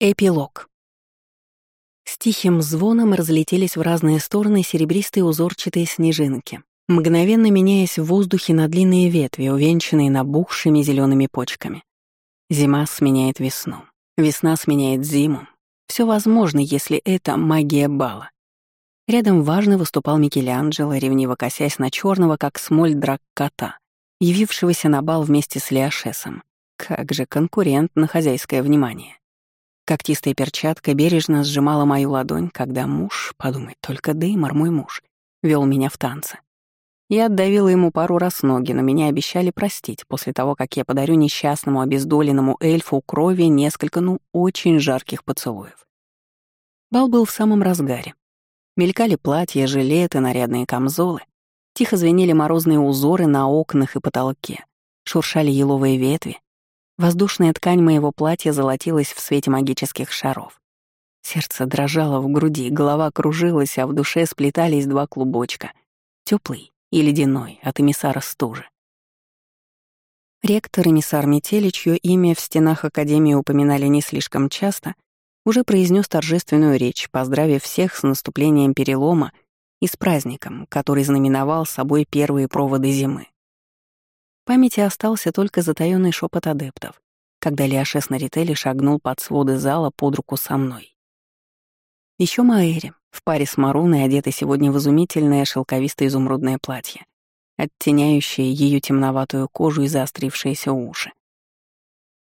Эпилог. С тихим звоном разлетелись в разные стороны серебристые узорчатые снежинки, мгновенно меняясь в воздухе на длинные ветви, увенчанные набухшими зелеными почками. Зима сменяет весну, весна сменяет зиму. Все возможно, если это магия бала. Рядом важно выступал Микеланджело, ревниво косясь на черного, как смоль драк кота, явившегося на бал вместе с Леошесом. Как же конкурент на хозяйское внимание. Когтистая перчатка бережно сжимала мою ладонь, когда муж, подумай, только Деймор, мой муж, вел меня в танцы. Я отдавила ему пару раз ноги, но меня обещали простить после того, как я подарю несчастному обездоленному эльфу крови несколько, ну, очень жарких поцелуев. Бал был в самом разгаре. Мелькали платья, жилеты, нарядные камзолы. Тихо звенели морозные узоры на окнах и потолке. Шуршали еловые ветви. Воздушная ткань моего платья золотилась в свете магических шаров. Сердце дрожало в груди, голова кружилась, а в душе сплетались два клубочка — теплый и ледяной от эмиссара стужи. Ректор эмиссар Метели, чье имя в стенах Академии упоминали не слишком часто, уже произнес торжественную речь, поздравив всех с наступлением перелома и с праздником, который знаменовал собой первые проводы зимы памяти остался только затаённый шепот адептов, когда Лиашес Нарители шагнул под своды зала под руку со мной. Еще Маэри, в паре с Маруной, одетой сегодня в изумительное шелковистое изумрудное платье, оттеняющее ее темноватую кожу и заострившиеся уши.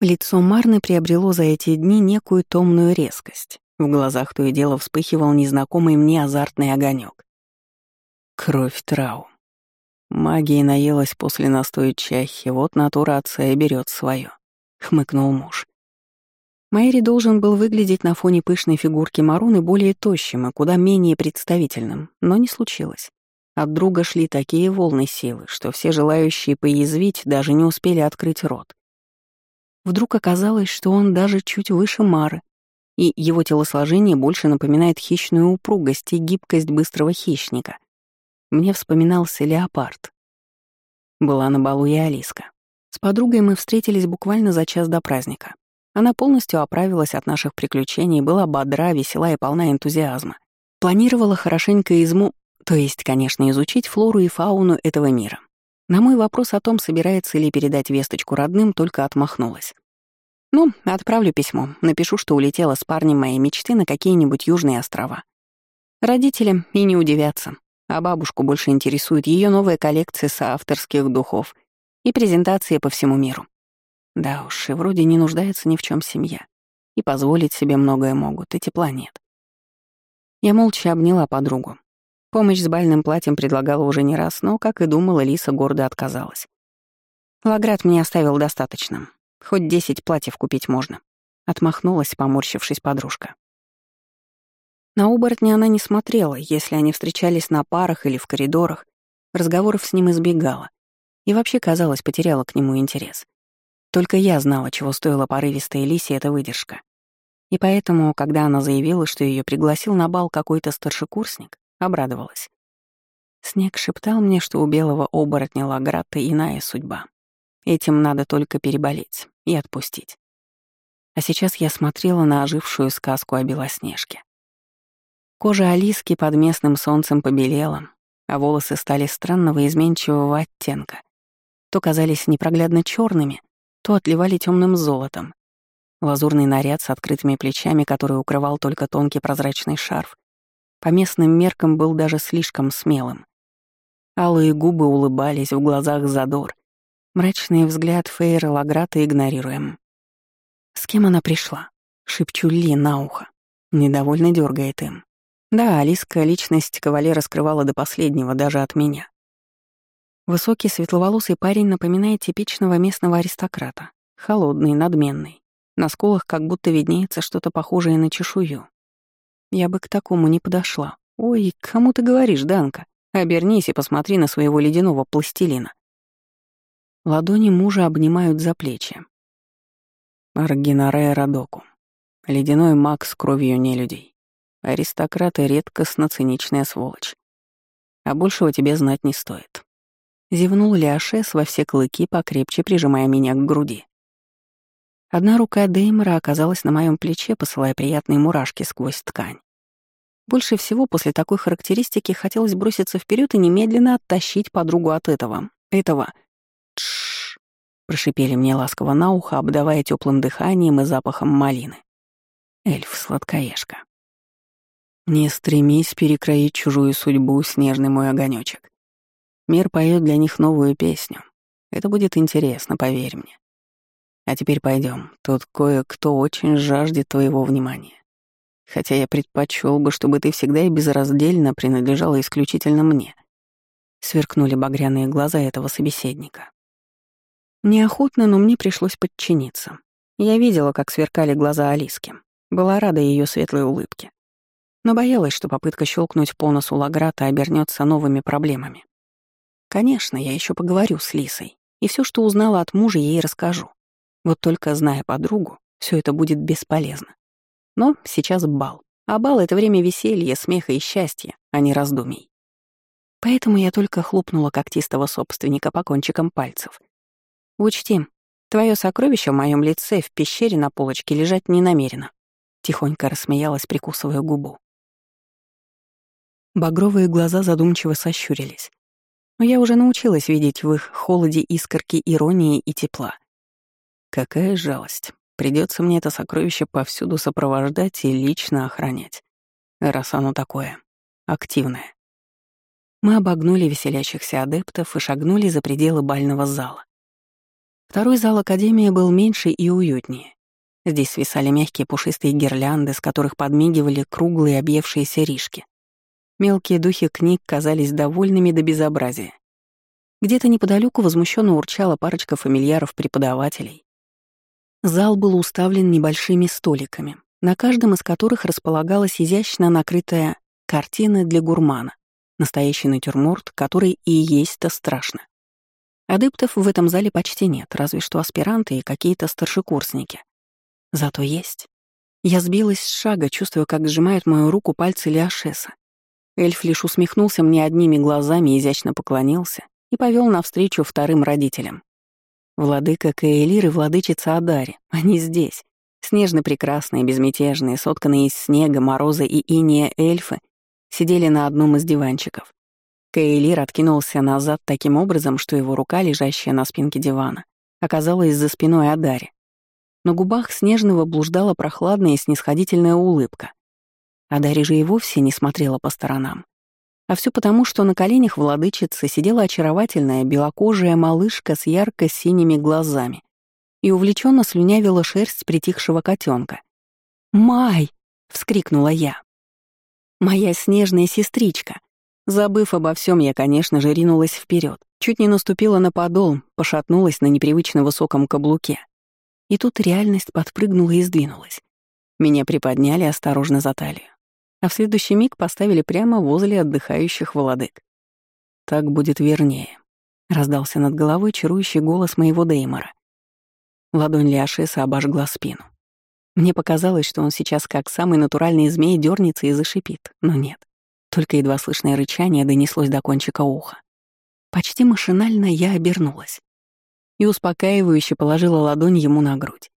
Лицо Марны приобрело за эти дни некую томную резкость. В глазах то и дело вспыхивал незнакомый мне азартный огонек. Кровь Трау. Магия наелась после настоя чахи, вот натура отца и берет свое, хмыкнул муж. Майри должен был выглядеть на фоне пышной фигурки Маруны более тощим и куда менее представительным, но не случилось. От друга шли такие волны силы, что все желающие поязвить даже не успели открыть рот. Вдруг оказалось, что он даже чуть выше Мары, и его телосложение больше напоминает хищную упругость и гибкость быстрого хищника — мне вспоминался леопард. Была на балу и Алиска. С подругой мы встретились буквально за час до праздника. Она полностью оправилась от наших приключений, была бодра, весела и полна энтузиазма. Планировала хорошенько изму... То есть, конечно, изучить флору и фауну этого мира. На мой вопрос о том, собирается ли передать весточку родным, только отмахнулась. Ну, отправлю письмо, напишу, что улетела с парнем моей мечты на какие-нибудь южные острова. Родители и не удивятся. А бабушку больше интересует ее новая коллекция соавторских духов и презентации по всему миру. Да уж, и вроде не нуждается ни в чем семья. И позволить себе многое могут, и тепла. Я молча обняла подругу. Помощь с бальным платьем предлагала уже не раз, но, как и думала, Лиса гордо отказалась. Лаград мне оставил достаточно. Хоть десять платьев купить можно. Отмахнулась, поморщившись подружка. На оборотня она не смотрела, если они встречались на парах или в коридорах, разговоров с ним избегала. И вообще, казалось, потеряла к нему интерес. Только я знала, чего стоила порывистая Лисе эта выдержка. И поэтому, когда она заявила, что ее пригласил на бал какой-то старшекурсник, обрадовалась. Снег шептал мне, что у белого оборотня Лаграта иная судьба. Этим надо только переболеть и отпустить. А сейчас я смотрела на ожившую сказку о Белоснежке. Кожа Алиски под местным солнцем побелела, а волосы стали странного изменчивого оттенка. То казались непроглядно черными, то отливали темным золотом. Лазурный наряд с открытыми плечами, который укрывал только тонкий прозрачный шарф, по местным меркам был даже слишком смелым. Алые губы улыбались, в глазах задор. Мрачный взгляд Фейра Лаграта игнорируем. «С кем она пришла?» — шепчу Ли на ухо. Недовольно дергает им. Да, Алиска личность кавалера скрывала до последнего, даже от меня. Высокий светловолосый парень напоминает типичного местного аристократа. Холодный, надменный. На скулах как будто виднеется что-то похожее на чешую. Я бы к такому не подошла. Ой, кому ты говоришь, Данка? Обернись и посмотри на своего ледяного пластилина. Ладони мужа обнимают за плечи. Аргинарея Радоку. Ледяной маг с кровью нелюдей. Аристократы — редкостно циничная сволочь. А большего тебе знать не стоит. Зевнул Ляшес во все клыки, покрепче прижимая меня к груди. Одна рука Деймера оказалась на моем плече, посылая приятные мурашки сквозь ткань. Больше всего после такой характеристики хотелось броситься вперед и немедленно оттащить подругу от этого. Этого. Тш. прошипели мне ласково на ухо, обдавая теплым дыханием и запахом малины. Эльф, сладкоежка. Не стремись перекроить чужую судьбу, снежный мой огонечек. Мир поет для них новую песню. Это будет интересно, поверь мне. А теперь пойдем. Тут кое-кто очень жаждет твоего внимания. Хотя я предпочел бы, чтобы ты всегда и безраздельно принадлежала исключительно мне. Сверкнули багряные глаза этого собеседника. Неохотно, но мне пришлось подчиниться. Я видела, как сверкали глаза Алиски. Была рада ее светлой улыбке. Но боялась, что попытка щелкнуть по носу Лаграта обернется новыми проблемами. Конечно, я еще поговорю с Лисой, и все, что узнала от мужа, ей расскажу. Вот только зная подругу, все это будет бесполезно. Но сейчас бал. А бал — это время веселья, смеха и счастья, а не раздумий. Поэтому я только хлопнула когтистого собственника по кончикам пальцев. Учти, твое сокровище в моем лице в пещере на полочке лежать не намерено. Тихонько рассмеялась, прикусывая губу. Багровые глаза задумчиво сощурились. Но я уже научилась видеть в их холоде искорки иронии и тепла. Какая жалость. Придется мне это сокровище повсюду сопровождать и лично охранять. Раз оно такое, активное. Мы обогнули веселящихся адептов и шагнули за пределы бального зала. Второй зал Академии был меньше и уютнее. Здесь свисали мягкие пушистые гирлянды, с которых подмигивали круглые объевшиеся ришки. Мелкие духи книг казались довольными до безобразия. Где-то неподалеку возмущенно урчала парочка фамильяров-преподавателей. Зал был уставлен небольшими столиками, на каждом из которых располагалась изящно накрытая картина для гурмана, настоящий натюрморт, который и есть-то страшно. Адептов в этом зале почти нет, разве что аспиранты и какие-то старшекурсники. Зато есть. Я сбилась с шага, чувствуя, как сжимают мою руку пальцы Лиашеса. Эльф лишь усмехнулся мне одними глазами, изящно поклонился и повел навстречу вторым родителям. Владыка Каэлир и владычица Адари, они здесь. Снежно-прекрасные, безмятежные, сотканные из снега, мороза и иния эльфы сидели на одном из диванчиков. Каэлир откинулся назад таким образом, что его рука, лежащая на спинке дивана, оказалась за спиной Адари. На губах Снежного блуждала прохладная и снисходительная улыбка. Адари же и вовсе не смотрела по сторонам. А все потому, что на коленях владычицы сидела очаровательная белокожая малышка с ярко-синими глазами и увлеченно слюнявила шерсть притихшего котенка. «Май!» — вскрикнула я. «Моя снежная сестричка!» Забыв обо всем, я, конечно же, ринулась вперед, чуть не наступила на подол, пошатнулась на непривычно высоком каблуке. И тут реальность подпрыгнула и сдвинулась. Меня приподняли осторожно за талию а в следующий миг поставили прямо возле отдыхающих владык. «Так будет вернее», — раздался над головой чарующий голос моего Деймора. Ладонь Лиашеса обожгла спину. Мне показалось, что он сейчас как самый натуральный змей дернется и зашипит, но нет. Только едва слышное рычание донеслось до кончика уха. Почти машинально я обернулась и успокаивающе положила ладонь ему на грудь.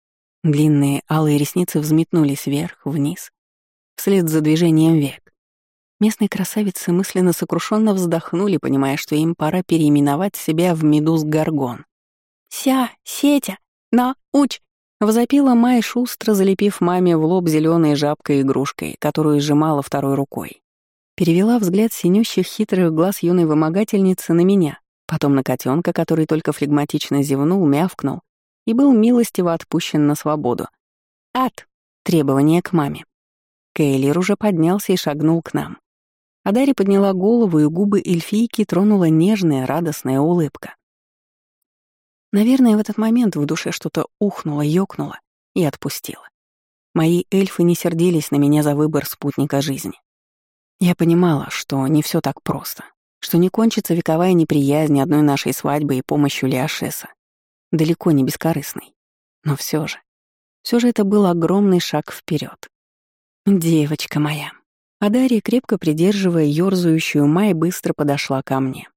Длинные алые ресницы взметнулись вверх, вниз, вслед за движением век. Местные красавицы мысленно сокрушенно вздохнули, понимая, что им пора переименовать себя в Медуз Гаргон. «Ся, Сетя, на, уч!» — возопила Май шустро, залепив маме в лоб зеленой жабкой-игрушкой, которую сжимала второй рукой. Перевела взгляд синющих хитрых глаз юной вымогательницы на меня, потом на котенка, который только флегматично зевнул, мявкнул и был милостиво отпущен на свободу. «Ат!» — требование к маме. Кейлер уже поднялся и шагнул к нам. А Дарья подняла голову, и губы эльфийки тронула нежная, радостная улыбка. Наверное, в этот момент в душе что-то ухнуло, ёкнуло и отпустило. Мои эльфы не сердились на меня за выбор спутника жизни. Я понимала, что не все так просто, что не кончится вековая неприязнь одной нашей свадьбы и помощью Лиашеса. Далеко не бескорыстной. Но все же, все же это был огромный шаг вперед. «Девочка моя». А Дарья, крепко придерживая ёрзающую Май, быстро подошла ко мне.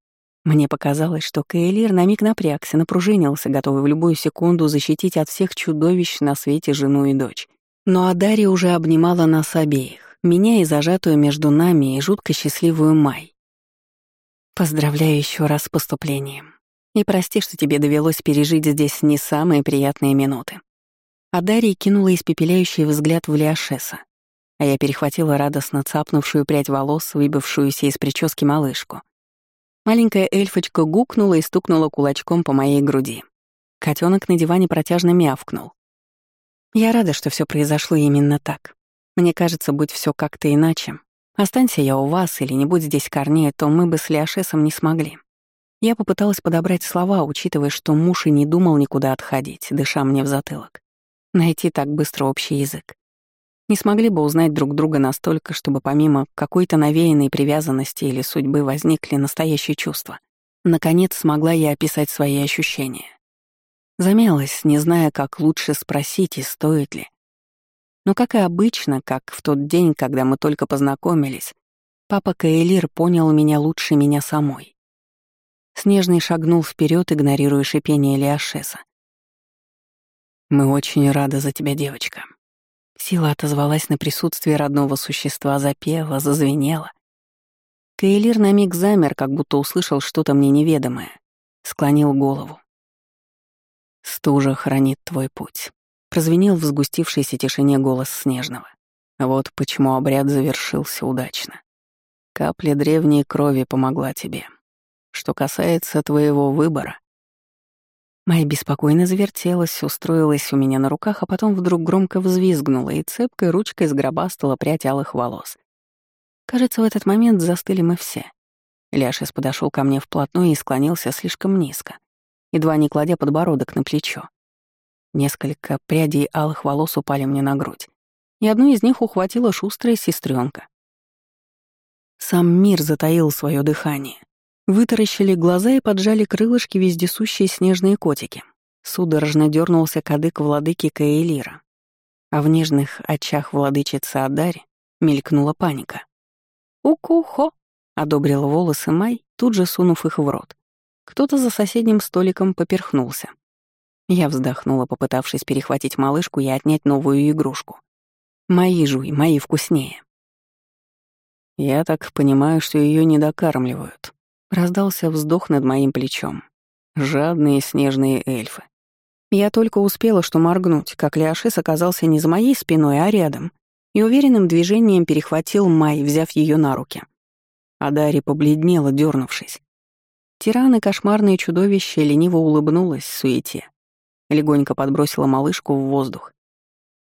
Мне показалось, что Каэлир на миг напрягся, напружинился, готовый в любую секунду защитить от всех чудовищ на свете жену и дочь. Но Адари уже обнимала нас обеих, меня и зажатую между нами и жутко счастливую Май. Поздравляю еще раз с поступлением. И прости, что тебе довелось пережить здесь не самые приятные минуты. Адария кинула испепеляющий взгляд в Лиашеса, а я перехватила радостно цапнувшую прядь волос, выбившуюся из прически малышку. Маленькая эльфочка гукнула и стукнула кулачком по моей груди. Котенок на диване протяжно мявкнул. Я рада, что все произошло именно так. Мне кажется, будь все как-то иначе. Останься я у вас или не будь здесь Корнея, то мы бы с Лиашесом не смогли. Я попыталась подобрать слова, учитывая, что муж и не думал никуда отходить, дыша мне в затылок. Найти так быстро общий язык не смогли бы узнать друг друга настолько, чтобы помимо какой-то навеянной привязанности или судьбы возникли настоящие чувства. Наконец смогла я описать свои ощущения. Замялась, не зная, как лучше спросить и стоит ли. Но, как и обычно, как в тот день, когда мы только познакомились, папа Каэлир понял меня лучше меня самой. Снежный шагнул вперед, игнорируя шипение Лиашеса. «Мы очень рады за тебя, девочка», Сила отозвалась на присутствие родного существа, запела, зазвенела. Кейлир на миг замер, как будто услышал что-то мне неведомое. Склонил голову. «Стужа хранит твой путь», — прозвенел в сгустившейся тишине голос Снежного. «Вот почему обряд завершился удачно. Капля древней крови помогла тебе. Что касается твоего выбора, Майя беспокойно завертелась, устроилась у меня на руках, а потом вдруг громко взвизгнула и цепкой ручкой сгробастала прядь алых волос. Кажется, в этот момент застыли мы все. Ляшис подошел ко мне вплотную и склонился слишком низко, едва не кладя подбородок на плечо. Несколько прядей алых волос упали мне на грудь, и одну из них ухватила шустрая сестренка. Сам мир затаил свое дыхание. Вытаращили глаза и поджали крылышки вездесущие снежные котики. Судорожно дернулся кадык владыки Каэлира. А в нежных очах владычицы Адари мелькнула паника. «У-ку-хо!» — одобрила волосы Май, тут же сунув их в рот. Кто-то за соседним столиком поперхнулся. Я вздохнула, попытавшись перехватить малышку и отнять новую игрушку. «Мои жуй, мои вкуснее». «Я так понимаю, что ее не докармливают», Раздался вздох над моим плечом. Жадные снежные эльфы. Я только успела что моргнуть, как Леошис оказался не за моей спиной, а рядом, и уверенным движением перехватил Май, взяв ее на руки. А Дарья побледнела, дернувшись. Тиран и кошмарное чудовище лениво улыбнулась в суете. Легонько подбросила малышку в воздух.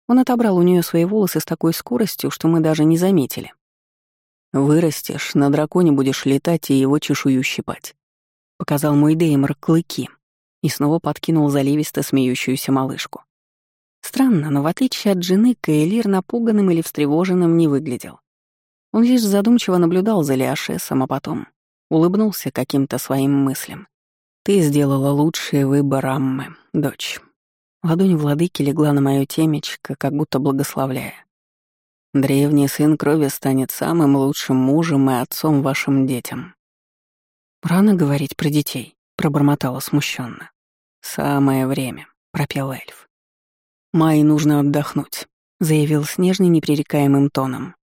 Он отобрал у нее свои волосы с такой скоростью, что мы даже не заметили. Вырастешь, на драконе будешь летать и его чешую щипать. Показал мой Деймор клыки и снова подкинул заливисто смеющуюся малышку. Странно, но в отличие от жены, Каэлир напуганным или встревоженным не выглядел. Он лишь задумчиво наблюдал за Лиашесом, а потом улыбнулся каким-то своим мыслям. «Ты сделала лучший выбор, Аммы, дочь». Ладонь владыки легла на моё темечко, как будто благословляя. Древний сын крови станет самым лучшим мужем и отцом вашим детям. Рано говорить про детей, пробормотала смущенно. Самое время, пропел эльф. Май нужно отдохнуть, заявил снежный непререкаемым тоном.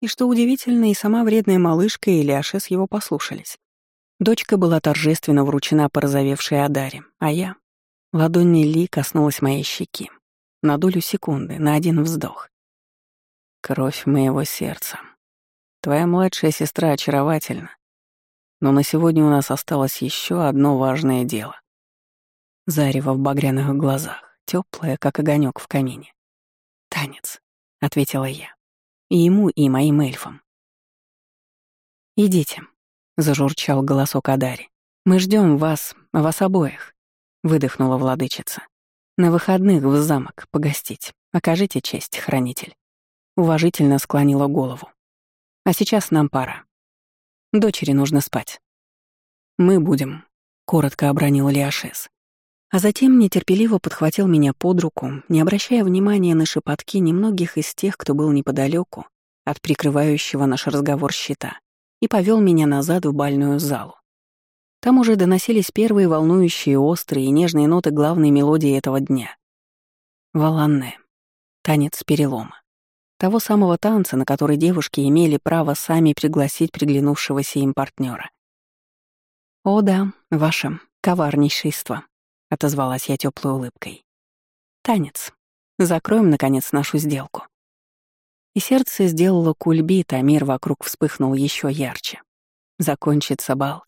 И что удивительно, и сама вредная малышка и Ляшес его послушались. Дочка была торжественно вручена порозовевшей Адаре, а я... Ладонь Ли коснулась моей щеки. На долю секунды, на один вздох. Кровь моего сердца. Твоя младшая сестра очаровательна. Но на сегодня у нас осталось еще одно важное дело. Зарево в багряных глазах, теплое, как огонек в камине. «Танец», — ответила я. «И ему, и моим эльфам». «Идите», — зажурчал голосок Адари. «Мы ждем вас, вас обоих», — выдохнула владычица. «На выходных в замок погостить. Окажите честь, хранитель» уважительно склонила голову. А сейчас нам пора. Дочери нужно спать. Мы будем, коротко обронил Лиашес. А затем нетерпеливо подхватил меня под руку, не обращая внимания на шепотки немногих из тех, кто был неподалеку от прикрывающего наш разговор щита, и повел меня назад в бальную залу. Там уже доносились первые волнующие, острые и нежные ноты главной мелодии этого дня. Валанне. Танец перелома. Того самого танца, на который девушки имели право сами пригласить приглянувшегося им партнера. «О да, ваше коварнейшество», — отозвалась я теплой улыбкой. «Танец. Закроем, наконец, нашу сделку». И сердце сделало кульбит, а мир вокруг вспыхнул еще ярче. Закончится бал.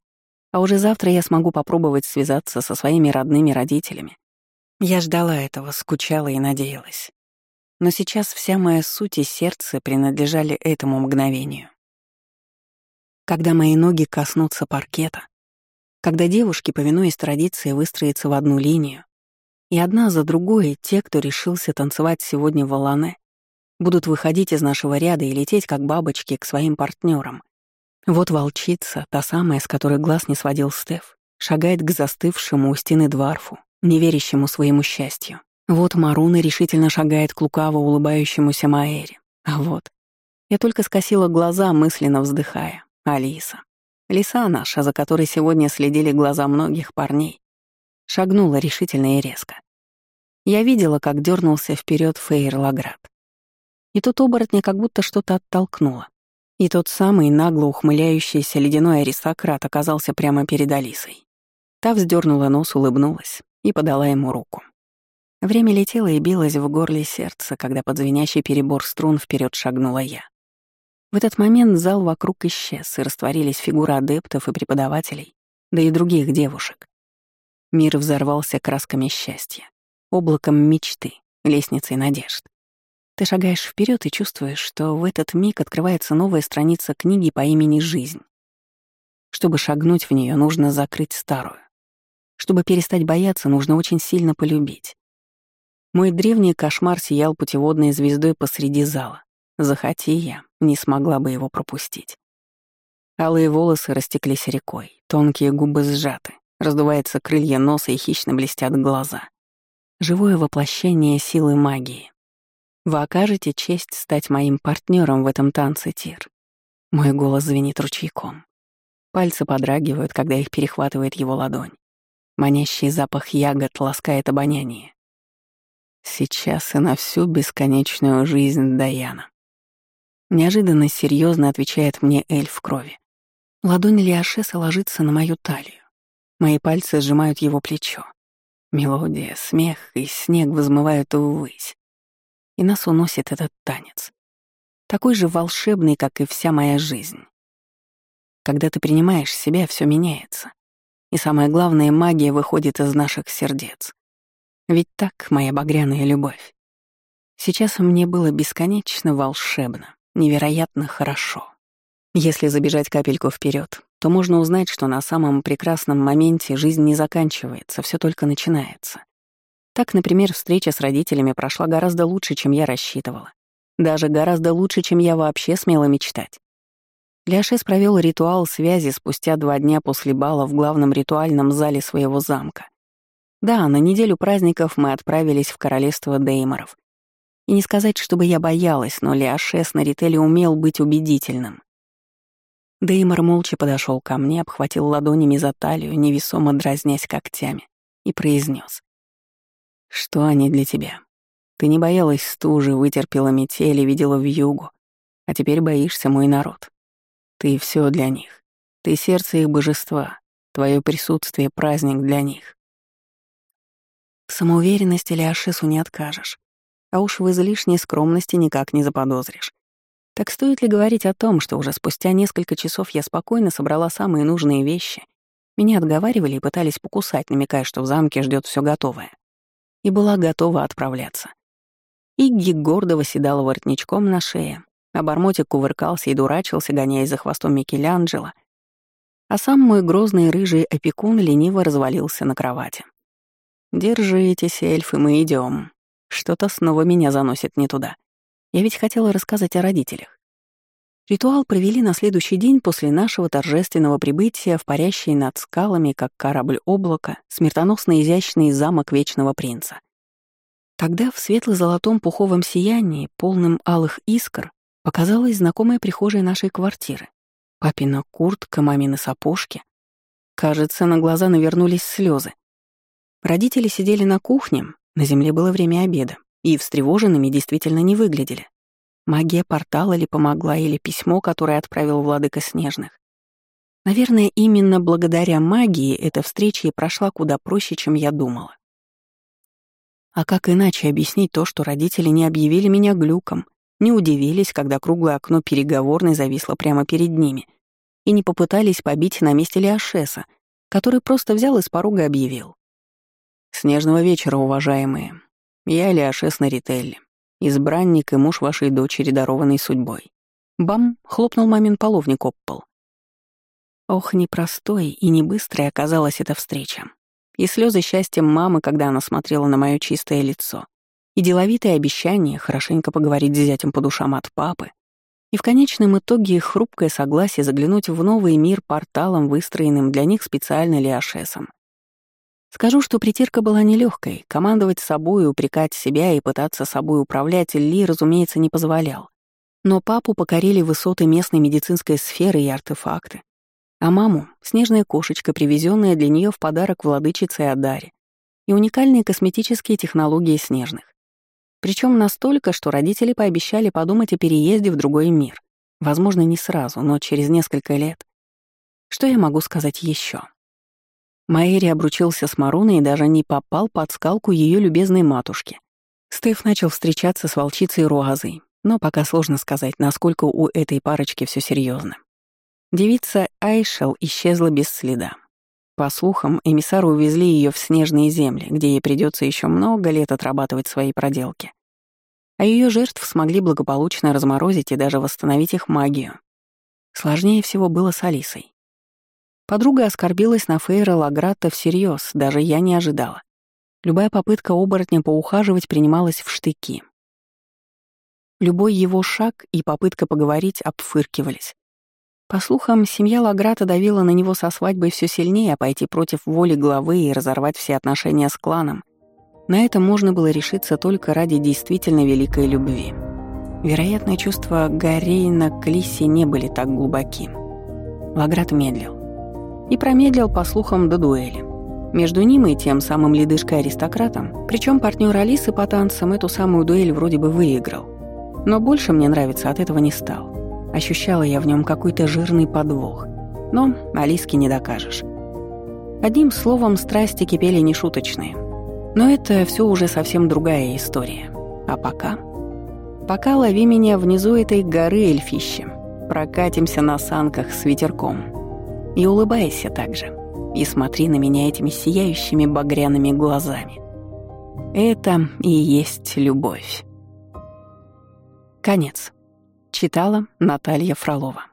А уже завтра я смогу попробовать связаться со своими родными родителями. Я ждала этого, скучала и надеялась. Но сейчас вся моя суть и сердце принадлежали этому мгновению. Когда мои ноги коснутся паркета, когда девушки, повинуясь традиции, выстроятся в одну линию, и одна за другой те, кто решился танцевать сегодня в Алане, будут выходить из нашего ряда и лететь, как бабочки, к своим партнерам, вот волчица, та самая, с которой глаз не сводил Стеф, шагает к застывшему у стены дворфу, неверящему своему счастью. Вот Маруна решительно шагает к лукаво улыбающемуся Маэре. А вот... Я только скосила глаза, мысленно вздыхая. Алиса. Лиса наша, за которой сегодня следили глаза многих парней, шагнула решительно и резко. Я видела, как дернулся вперед Фейер Лаград. И тут оборотня как будто что-то оттолкнуло. И тот самый нагло ухмыляющийся ледяной аристократ оказался прямо перед Алисой. Та вздернула нос, улыбнулась и подала ему руку. Время летело и билось в горле сердца, когда под звенящий перебор струн вперед шагнула я. В этот момент зал вокруг исчез, и растворились фигуры адептов и преподавателей, да и других девушек. Мир взорвался красками счастья, облаком мечты, лестницей надежд. Ты шагаешь вперед и чувствуешь, что в этот миг открывается новая страница книги по имени «Жизнь». Чтобы шагнуть в нее, нужно закрыть старую. Чтобы перестать бояться, нужно очень сильно полюбить. Мой древний кошмар сиял путеводной звездой посреди зала. Захоти я, не смогла бы его пропустить. Алые волосы растеклись рекой, тонкие губы сжаты, раздуваются крылья носа и хищно блестят глаза. Живое воплощение силы магии. Вы окажете честь стать моим партнером в этом танце, Тир. Мой голос звенит ручейком. Пальцы подрагивают, когда их перехватывает его ладонь. Манящий запах ягод ласкает обоняние. Сейчас и на всю бесконечную жизнь Даяна. Неожиданно серьезно отвечает мне эльф крови. Ладонь Лиашеса ложится на мою талию. Мои пальцы сжимают его плечо. Мелодия, смех и снег взмывают ввысь и нас уносит этот танец. Такой же волшебный, как и вся моя жизнь. Когда ты принимаешь себя, все меняется. И самое главное, магия выходит из наших сердец. Ведь так, моя багряная любовь. Сейчас мне было бесконечно волшебно, невероятно хорошо. Если забежать капельку вперед, то можно узнать, что на самом прекрасном моменте жизнь не заканчивается, все только начинается. Так, например, встреча с родителями прошла гораздо лучше, чем я рассчитывала. Даже гораздо лучше, чем я вообще смела мечтать. Ляшес провел ритуал связи спустя два дня после бала в главном ритуальном зале своего замка. Да, на неделю праздников мы отправились в королевство Дейморов. И не сказать, чтобы я боялась, но Ляшес на рителе умел быть убедительным. Деймор молча подошел ко мне, обхватил ладонями за талию, невесомо дразнясь когтями, и произнес: что они для тебя? Ты не боялась стужи, вытерпела метели, видела в югу, а теперь боишься мой народ. Ты все для них. Ты сердце их божества, твое присутствие — праздник для них. В самоуверенности Леошису не откажешь, а уж в излишней скромности никак не заподозришь. Так стоит ли говорить о том, что уже спустя несколько часов я спокойно собрала самые нужные вещи, меня отговаривали и пытались покусать, намекая, что в замке ждет все готовое и была готова отправляться. Игги гордо восседала воротничком на шее, а Бармотик кувыркался и дурачился, гоняясь за хвостом Микеланджело, а сам мой грозный рыжий опекун лениво развалился на кровати. «Держитесь, эльфы, мы идем. Что-то снова меня заносит не туда. Я ведь хотела рассказать о родителях. Ритуал провели на следующий день после нашего торжественного прибытия в парящий над скалами, как корабль облака, смертоносно изящный замок Вечного Принца. Тогда в светло-золотом пуховом сиянии, полным алых искр, показалась знакомая прихожая нашей квартиры. Папина куртка, мамины сапожки. кажется, на глаза навернулись слезы. Родители сидели на кухне, на земле было время обеда, и встревоженными действительно не выглядели. Магия портала ли помогла, или письмо, которое отправил владыка Снежных. Наверное, именно благодаря магии эта встреча и прошла куда проще, чем я думала. А как иначе объяснить то, что родители не объявили меня глюком, не удивились, когда круглое окно переговорной зависло прямо перед ними, и не попытались побить на месте Леошеса, который просто взял и с порога объявил. «Снежного вечера, уважаемые. Я Леошес Нарителли, избранник и муж вашей дочери, дарованный судьбой». Бам! — хлопнул мамин половник об пол. Ох, непростой и не быстрой оказалась эта встреча. И слезы счастья мамы, когда она смотрела на мое чистое лицо. И деловитое обещание хорошенько поговорить с зятем по душам от папы. И в конечном итоге хрупкое согласие заглянуть в новый мир порталом, выстроенным для них специально Лиашесом. Скажу, что притирка была нелегкой. Командовать собой, упрекать себя и пытаться собой управлять Ли, разумеется, не позволял. Но папу покорили высоты местной медицинской сферы и артефакты, а маму — снежная кошечка, привезенная для нее в подарок владычице Адаре, и уникальные косметические технологии снежных. Причем настолько, что родители пообещали подумать о переезде в другой мир. Возможно, не сразу, но через несколько лет. Что я могу сказать еще? Майери обручился с Маруной и даже не попал под скалку ее любезной матушки. Стеф начал встречаться с волчицей Руазой, но пока сложно сказать, насколько у этой парочки все серьезно. Девица Айшел исчезла без следа. По слухам, эмиссары увезли ее в снежные земли, где ей придется еще много лет отрабатывать свои проделки. А ее жертв смогли благополучно разморозить и даже восстановить их магию. Сложнее всего было с Алисой. Подруга оскорбилась на Фейра Лагратта всерьез, даже я не ожидала. Любая попытка оборотня поухаживать принималась в штыки. Любой его шаг и попытка поговорить обфыркивались. По слухам, семья Лаграта давила на него со свадьбой все сильнее, а пойти против воли главы и разорвать все отношения с кланом. На это можно было решиться только ради действительно великой любви. Вероятно, чувства Гарейна к Лисе не были так глубоки. Лаграт медлил. И промедлил, по слухам, до дуэли. Между ним и тем самым ледышкой-аристократом, причем партнер Алисы по танцам эту самую дуэль вроде бы выиграл. Но больше мне нравится от этого не стал. Ощущала я в нем какой-то жирный подвох. Но Алиске не докажешь. Одним словом, страсти кипели нешуточные. Но это все уже совсем другая история. А пока... Пока лови меня внизу этой горы, эльфище. Прокатимся на санках с ветерком. И улыбайся также. И смотри на меня этими сияющими багряными глазами. Это и есть любовь. Конец. Читала Наталья Фролова.